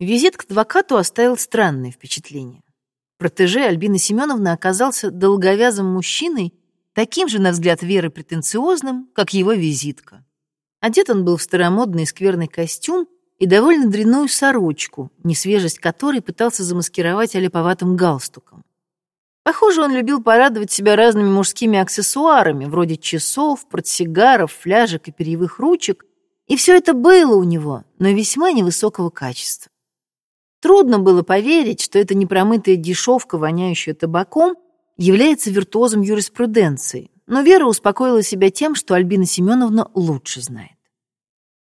Визит к адвокату оставил странное впечатление. Протеже Альбины Семеновны оказался долговязым мужчиной, таким же, на взгляд Веры, претенциозным, как его визитка. Одет он был в старомодный скверный костюм и довольно дрянную сорочку, несвежесть которой пытался замаскировать олиповатым галстуком. Похоже, он любил порадовать себя разными мужскими аксессуарами, вроде часов, портсигаров, фляжек и перьевых ручек, и все это было у него, но весьма невысокого качества. Трудно было поверить, что эта непромытая дешевка, воняющая табаком, является виртуозом юриспруденции, но Вера успокоила себя тем, что Альбина Семеновна лучше знает.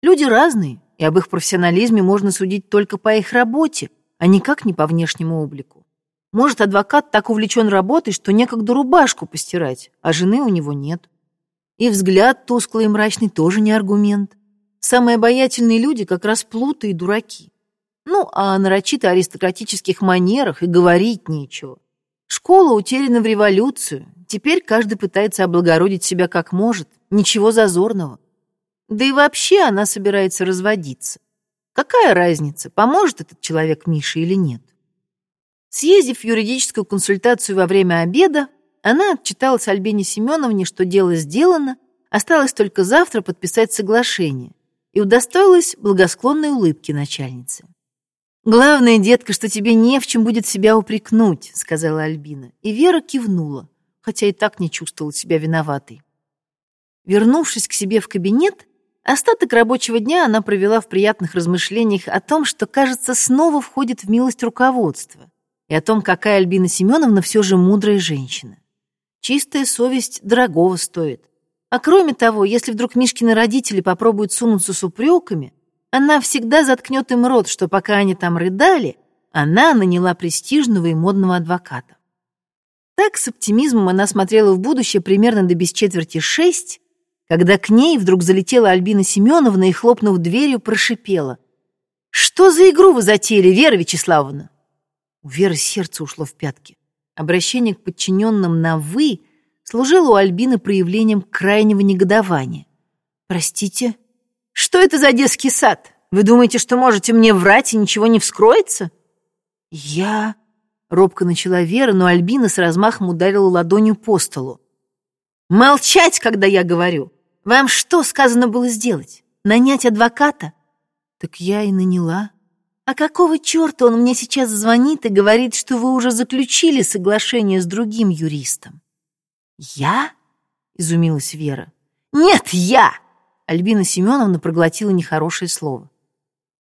Люди разные, и об их профессионализме можно судить только по их работе, а никак не по внешнему облику. Может, адвокат так увлечен работой, что некогда рубашку постирать, а жены у него нет. И взгляд тусклый и мрачный тоже не аргумент. Самые обаятельные люди как раз плуты и дураки. Ну, а о нарочито аристократических манерах и говорить нечего. Школа утеряна в революцию. Теперь каждый пытается облагородить себя как может. Ничего зазорного. Да и вообще она собирается разводиться. Какая разница, поможет этот человек Мише или нет? Съездив в юридическую консультацию во время обеда, она отчиталась Альбине Семеновне, что дело сделано, осталось только завтра подписать соглашение, и удостоилась благосклонной улыбки начальницы. «Главное, детка, что тебе не в чем будет себя упрекнуть», — сказала Альбина. И Вера кивнула, хотя и так не чувствовала себя виноватой. Вернувшись к себе в кабинет, остаток рабочего дня она провела в приятных размышлениях о том, что, кажется, снова входит в милость руководства, и о том, какая Альбина Семеновна все же мудрая женщина. Чистая совесть дорогого стоит. А кроме того, если вдруг Мишкины родители попробуют сунуться с упреками, она всегда заткнет им рот, что пока они там рыдали, она наняла престижного и модного адвоката. Так с оптимизмом она смотрела в будущее примерно до без четверти шесть, когда к ней вдруг залетела Альбина Семеновна и, хлопнув дверью, прошипела. «Что за игру вы затеяли, Вера Вячеславовна?» У Веры сердце ушло в пятки. Обращение к подчиненным на «вы» служило у Альбины проявлением крайнего негодования. «Простите?» Что это за детский сад? Вы думаете, что можете мне врать и ничего не вскроется? Я... Робко начала Вера, но Альбина с размахом ударила ладонью по столу. «Молчать, когда я говорю! Вам что сказано было сделать? Нанять адвоката?» «Так я и наняла. А какого черта он мне сейчас звонит и говорит, что вы уже заключили соглашение с другим юристом?» «Я?» — изумилась Вера. «Нет, я!» Альбина Семеновна проглотила нехорошее слово.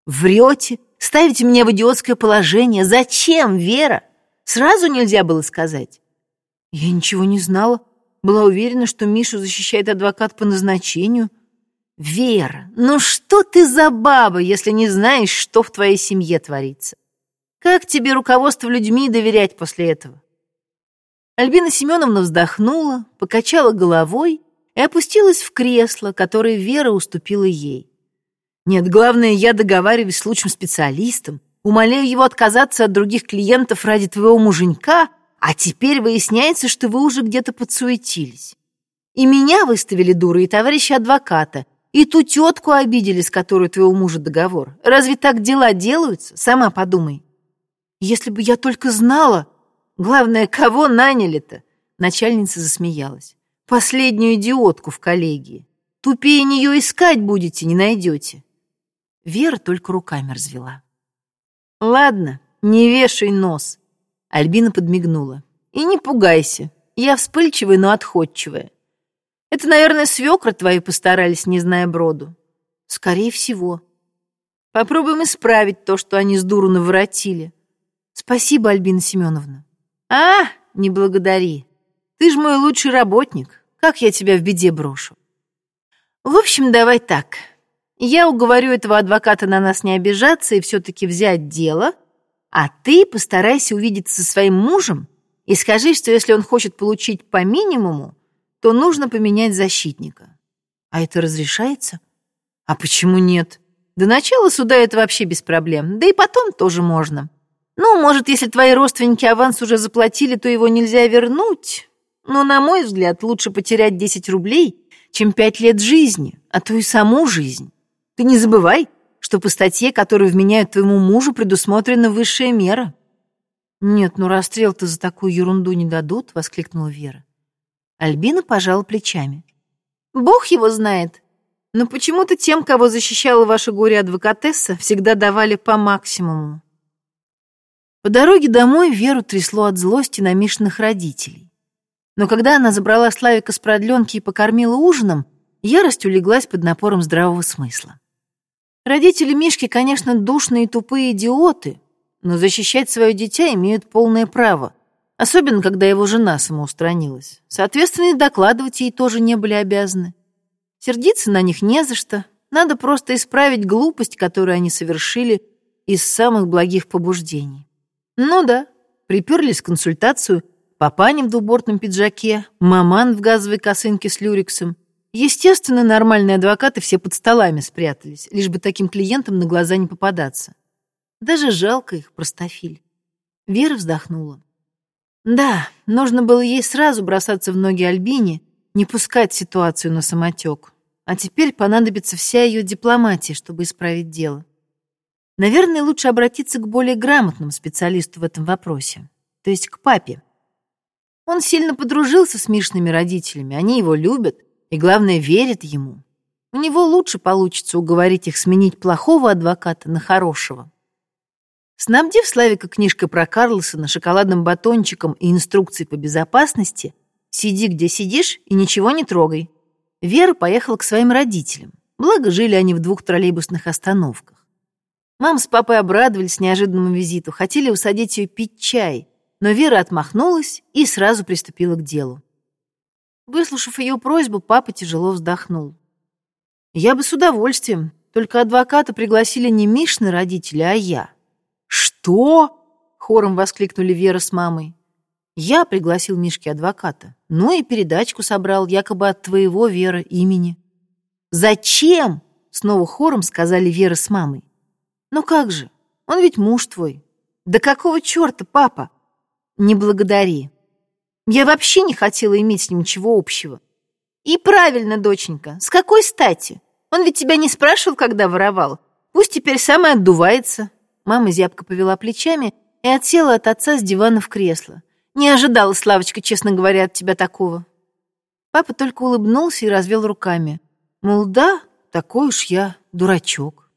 «Врете? Ставите меня в идиотское положение. Зачем, Вера? Сразу нельзя было сказать». «Я ничего не знала. Была уверена, что Мишу защищает адвокат по назначению». «Вера, ну что ты за баба, если не знаешь, что в твоей семье творится? Как тебе руководство людьми доверять после этого?» Альбина Семеновна вздохнула, покачала головой и опустилась в кресло, которое Вера уступила ей. Нет, главное, я договариваюсь с лучшим специалистом, умоляю его отказаться от других клиентов ради твоего муженька, а теперь выясняется, что вы уже где-то подсуетились. И меня выставили дурой, и товарища адвоката, и ту тетку обидели, с которой твоего мужа договор. Разве так дела делаются? Сама подумай. Если бы я только знала... Главное, кого наняли-то? Начальница засмеялась. Последнюю идиотку в коллегии. Тупее нее искать будете, не найдете. Вера только руками развела. Ладно, не вешай нос. Альбина подмигнула. И не пугайся. Я вспыльчивая, но отходчивая. Это, наверное, свекры твои постарались, не зная броду. Скорее всего. Попробуем исправить то, что они с дуру наворотили. Спасибо, Альбина Семеновна. А, не благодари. Ты ж мой лучший работник. Как я тебя в беде брошу? В общем, давай так. Я уговорю этого адвоката на нас не обижаться и все-таки взять дело, а ты постарайся увидеться со своим мужем и скажи, что если он хочет получить по минимуму, то нужно поменять защитника. А это разрешается? А почему нет? До начала суда это вообще без проблем, да и потом тоже можно. Ну, может, если твои родственники аванс уже заплатили, то его нельзя вернуть, но, на мой взгляд, лучше потерять 10 рублей, чем 5 лет жизни, а то и саму жизнь. Ты не забывай, что по статье, которую вменяют твоему мужу, предусмотрена высшая мера. «Нет, ну расстрел-то за такую ерунду не дадут», — воскликнула Вера. Альбина пожала плечами. «Бог его знает. Но почему-то тем, кого защищала ваша горе-адвокатесса, всегда давали по максимуму». По дороге домой Веру трясло от злости на Мишиных родителей. Но когда она забрала Славика с продленки и покормила ужином, ярость улеглась под напором здравого смысла. Родители Мишки, конечно, душные и тупые идиоты, но защищать свое дитя имеют полное право, особенно когда его жена самоустранилась. Соответственно, и докладывать ей тоже не были обязаны. Сердиться на них не за что, надо просто исправить глупость, которую они совершили из самых благих побуждений. Ну да, приперлись консультацию, папаня в двубортном пиджаке, маман в газовой косынке с люрексом. Естественно, нормальные адвокаты все под столами спрятались, лишь бы таким клиентам на глаза не попадаться. Даже жалко их, простофиль. Вера вздохнула. Да, нужно было ей сразу бросаться в ноги Альбине, не пускать ситуацию на самотек. А теперь понадобится вся ее дипломатия, чтобы исправить дело. Наверное, лучше обратиться к более грамотному специалисту в этом вопросе, то есть к папе. Он сильно подружился с Мишными родителями, они его любят и, главное, верят ему. У него лучше получится уговорить их сменить плохого адвоката на хорошего. Снабдив Славика книжкой про Карлсона, шоколадным батончиком и инструкцией по безопасности, сиди где сидишь и ничего не трогай. Вера поехала к своим родителям. Благо, жили они в двух троллейбусных остановках. Мам с папой обрадовались неожиданному визиту, хотели усадить ее пить чай, но Вера отмахнулась и сразу приступила к делу. Выслушав ее просьбу, папа тяжело вздохнул. «Я бы с удовольствием, только адвоката пригласили не Мишны родители, а я. «Что?» — хором воскликнули Вера с мамой. «Я пригласил Мишки адвоката, ну и передачку собрал, якобы от твоего, Вера, имени». «Зачем?» — снова хором сказали Вера с мамой. «Ну как же, он ведь муж твой». «Да какого черта, папа?» «Не благодари. Я вообще не хотела иметь с ним ничего общего». «И правильно, доченька, с какой стати? Он ведь тебя не спрашивал, когда воровал. Пусть теперь сам и отдувается. Мама зябко повела плечами и отсела от отца с дивана в кресло. «Не ожидала, Славочка, честно говоря, от тебя такого». Папа только улыбнулся и развел руками. Мол, да, такой уж я дурачок.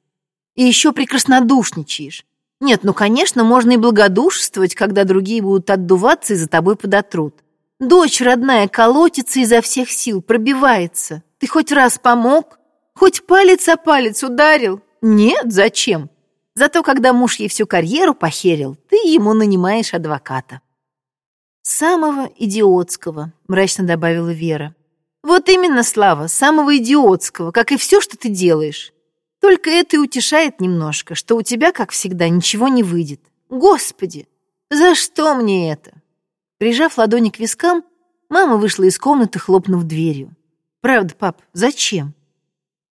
И еще прекраснодушничаешь. Нет, ну, конечно, можно и благодушествовать, когда другие будут отдуваться и за тобой подотрут. Дочь родная колотится изо всех сил, пробивается. Ты хоть раз помог? Хоть палец о палец ударил? Нет, зачем? Зато когда муж ей всю карьеру похерил, ты ему нанимаешь адвоката. Самого идиотского, мрачно добавила Вера. Вот именно, Слава, самого идиотского, как и все, что ты делаешь. Только это и утешает немножко, что у тебя, как всегда, ничего не выйдет. Господи, за что мне это? Прижав ладони к вискам, мама вышла из комнаты, хлопнув дверью. Правда, пап, зачем?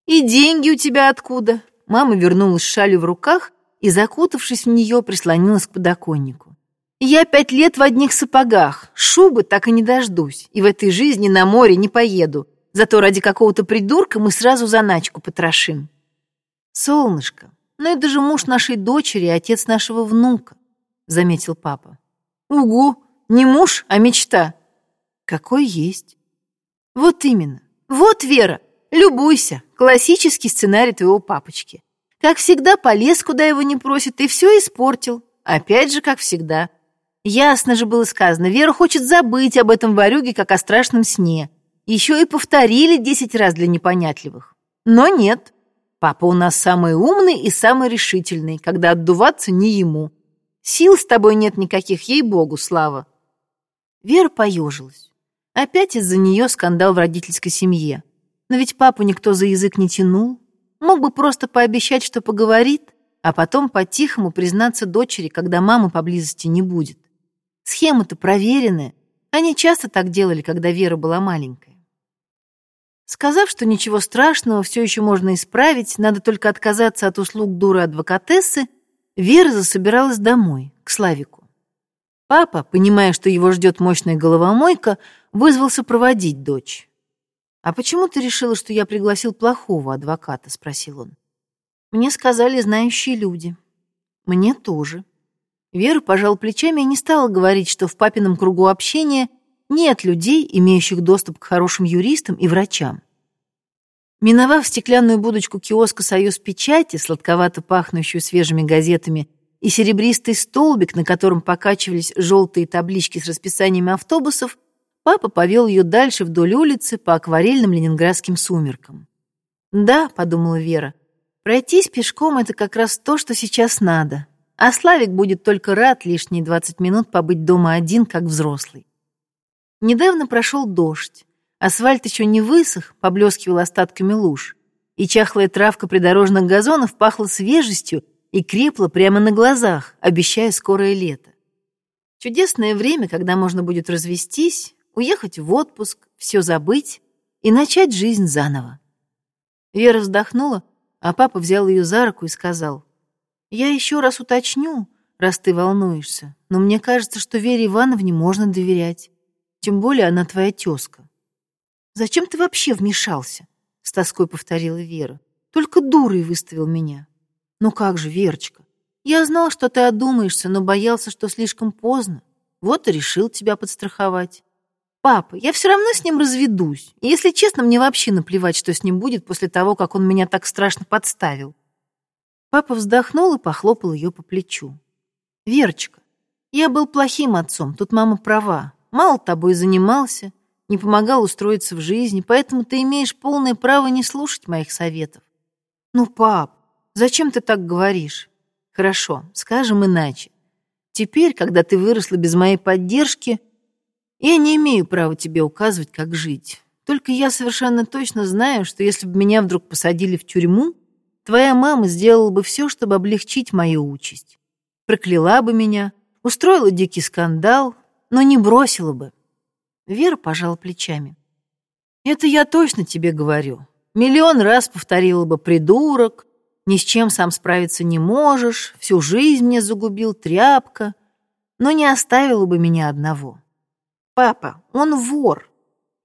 И деньги у тебя откуда? Мама вернулась с шалью в руках и, закутавшись в нее, прислонилась к подоконнику. «Я пять лет в одних сапогах, шубы так и не дождусь, и в этой жизни на море не поеду, зато ради какого-то придурка мы сразу заначку потрошим». «Солнышко, но это же муж нашей дочери и отец нашего внука», — заметил папа. «Угу, не муж, а мечта». «Какой есть». «Вот именно. Вот, Вера, любуйся, классический сценарий твоего папочки. Как всегда, полез, куда его не просят, и все испортил. Опять же, как всегда. Ясно же было сказано, Вера хочет забыть об этом ворюге, как о страшном сне. Еще и повторили десять раз для непонятливых. Но нет. Папа у нас самый умный и самый решительный, когда отдуваться не ему. Сил с тобой нет никаких, ей-богу, Слава. Вера поежилась. Опять из-за нее скандал в родительской семье. Но ведь папу никто за язык не тянул. Мог бы просто пообещать, что поговорит, а потом по-тихому признаться дочери, когда мамы поблизости не будет. Схема-то проверенная. Они часто так делали, когда Вера была маленькая. Сказав, что ничего страшного, все еще можно исправить, надо только отказаться от услуг дуры-адвокатессы, Вера засобиралась домой, к Славику. Папа, понимая, что его ждет мощная головомойка, вызвался проводить дочь. «А почему ты решила, что я пригласил плохого адвоката?» — спросил он. Мне сказали знающие люди. Мне тоже. Вера пожал плечами и не стала говорить, что в папином кругу общения нет людей, имеющих доступ к хорошим юристам и врачам. Миновав стеклянную будочку киоска «Союз печати», сладковато пахнущую свежими газетами, и серебристый столбик, на котором покачивались желтые таблички с расписаниями автобусов, папа повел ее дальше вдоль улицы по акварельным ленинградским сумеркам. «Да», — подумала Вера, — «пройтись пешком — это как раз то, что сейчас надо, а Славик будет только рад лишние двадцать минут побыть дома один, как взрослый». Недавно прошел дождь. Асфальт еще не высох, поблескивал остатками луж, и чахлая травка придорожных газонов пахла свежестью и крепла прямо на глазах, обещая скорое лето. Чудесное время, когда можно будет развестись, уехать в отпуск, все забыть и начать жизнь заново. Вера вздохнула, а папа взял ее за руку и сказал, «Я еще раз уточню, раз ты волнуешься, но мне кажется, что Вере Ивановне можно доверять, тем более она твоя тезка». «Зачем ты вообще вмешался?» — с тоской повторила Вера. «Только дурой выставил меня». «Ну как же, Верочка, я знал, что ты одумаешься, но боялся, что слишком поздно. Вот и решил тебя подстраховать». «Папа, я все равно с ним разведусь. И, если честно, мне вообще наплевать, что с ним будет после того, как он меня так страшно подставил». Папа вздохнул и похлопал ее по плечу. «Верочка, я был плохим отцом, тут мама права. Мало тобой занимался, не помогал устроиться в жизни, поэтому ты имеешь полное право не слушать моих советов. Ну, пап, зачем ты так говоришь? Хорошо, скажем иначе. Теперь, когда ты выросла без моей поддержки, я не имею права тебе указывать, как жить. Только я совершенно точно знаю, что если бы меня вдруг посадили в тюрьму, твоя мама сделала бы все, чтобы облегчить мою участь. Прокляла бы меня, устроила дикий скандал, но не бросила бы. Вера пожала плечами. «Это я точно тебе говорю. Миллион раз повторила бы «придурок», «ни с чем сам справиться не можешь», «всю жизнь мне загубил тряпка», но не оставила бы меня одного. Папа, он вор.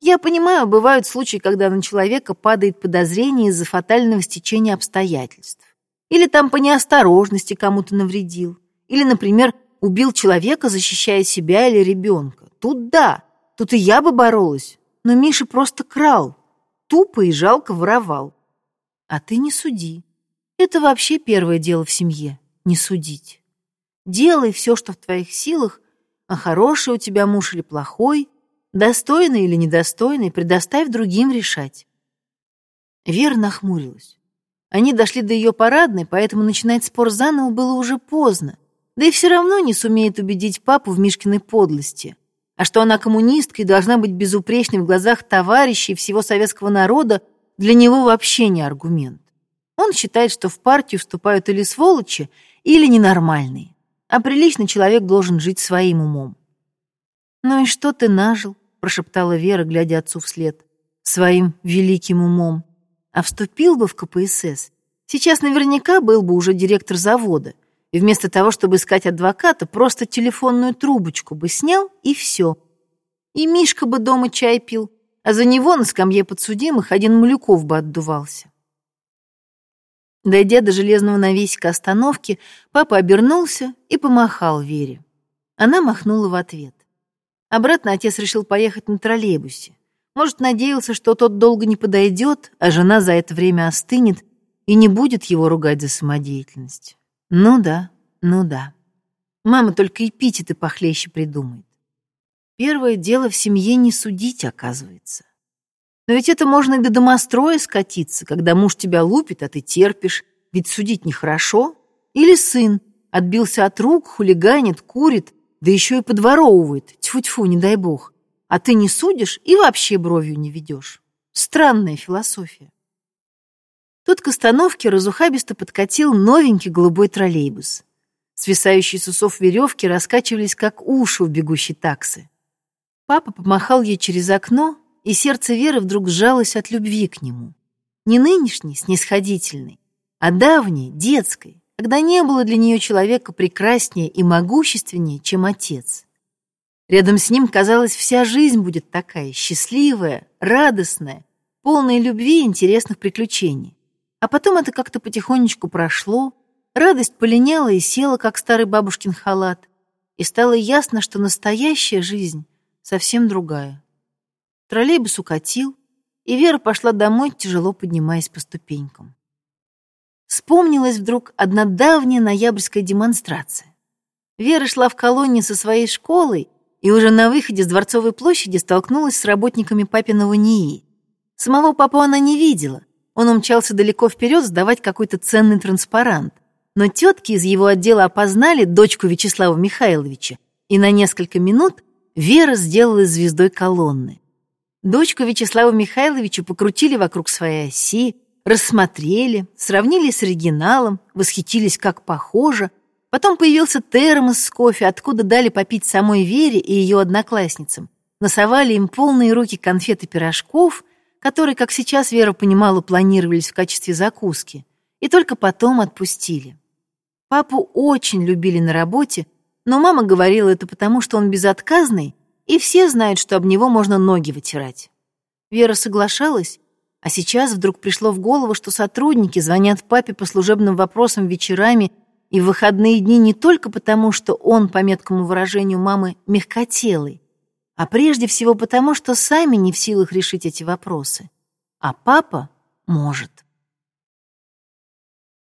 Я понимаю, бывают случаи, когда на человека падает подозрение из-за фатального стечения обстоятельств. Или там по неосторожности кому-то навредил. Или, например, убил человека, защищая себя или ребенка. Тут да, Тут и я бы боролась, но Миша просто крал, тупо и жалко воровал. А ты не суди. Это вообще первое дело в семье — не судить. Делай все, что в твоих силах, а хороший у тебя муж или плохой, достойный или недостойный, предоставь другим решать. Вера нахмурилась. Они дошли до ее парадной, поэтому начинать спор заново было уже поздно. Да и все равно не сумеет убедить папу в Мишкиной подлости а что она коммунистка и должна быть безупречной в глазах товарищей всего советского народа, для него вообще не аргумент. Он считает, что в партию вступают или сволочи, или ненормальные, а приличный человек должен жить своим умом. «Ну и что ты нажил?» — прошептала Вера, глядя отцу вслед. «Своим великим умом. А вступил бы в КПСС, сейчас наверняка был бы уже директор завода, и вместо того, чтобы искать адвоката, просто телефонную трубочку бы снял, и все. И Мишка бы дома чай пил, а за него на скамье подсудимых один Малюков бы отдувался. Дойдя до железного навесика остановки, папа обернулся и помахал Вере. Она махнула в ответ. Обратно отец решил поехать на троллейбусе. Может, надеялся, что тот долго не подойдет, а жена за это время остынет и не будет его ругать за самодеятельность. Ну да, ну да. Мама только эпитеты похлеще придумает. Первое дело в семье не судить, оказывается. Но ведь это можно и до домостроя скатиться, когда муж тебя лупит, а ты терпишь, ведь судить нехорошо. Или сын отбился от рук, хулиганит, курит, да еще и подворовывает, тьфу-тьфу, не дай бог. А ты не судишь и вообще бровью не ведешь. Странная философия. Тут к остановке разухабисто подкатил новенький голубой троллейбус. Свисающие с усов веревки раскачивались, как уши у бегущей таксы. Папа помахал ей через окно, и сердце Веры вдруг сжалось от любви к нему. Не нынешней, снисходительной, а давней, детской, когда не было для нее человека прекраснее и могущественнее, чем отец. Рядом с ним, казалось, вся жизнь будет такая, счастливая, радостная, полная любви и интересных приключений. А потом это как-то потихонечку прошло, радость полиняла и села, как старый бабушкин халат, и стало ясно, что настоящая жизнь совсем другая. Троллейбус укатил, и Вера пошла домой, тяжело поднимаясь по ступенькам. Вспомнилась вдруг одна давняя ноябрьская демонстрация. Вера шла в колонне со своей школой и уже на выходе с Дворцовой площади столкнулась с работниками папиного НИИ. Самого папу она не видела. Он умчался далеко вперед сдавать какой-то ценный транспарант. Но тетки из его отдела опознали дочку Вячеслава Михайловича, и на несколько минут Вера сделалась звездой колонны. Дочку Вячеслава Михайловича покрутили вокруг своей оси, рассмотрели, сравнили с оригиналом, восхитились, как похоже. Потом появился термос с кофе, откуда дали попить самой Вере и ее одноклассницам. Насовали им полные руки конфет и пирожков, которые, как сейчас Вера понимала, планировались в качестве закуски, и только потом отпустили. Папу очень любили на работе, но мама говорила это потому, что он безотказный, и все знают, что об него можно ноги вытирать. Вера соглашалась, а сейчас вдруг пришло в голову, что сотрудники звонят папе по служебным вопросам вечерами и в выходные дни не только потому, что он, по меткому выражению мамы, мягкотелый, а прежде всего потому, что сами не в силах решить эти вопросы. А папа может.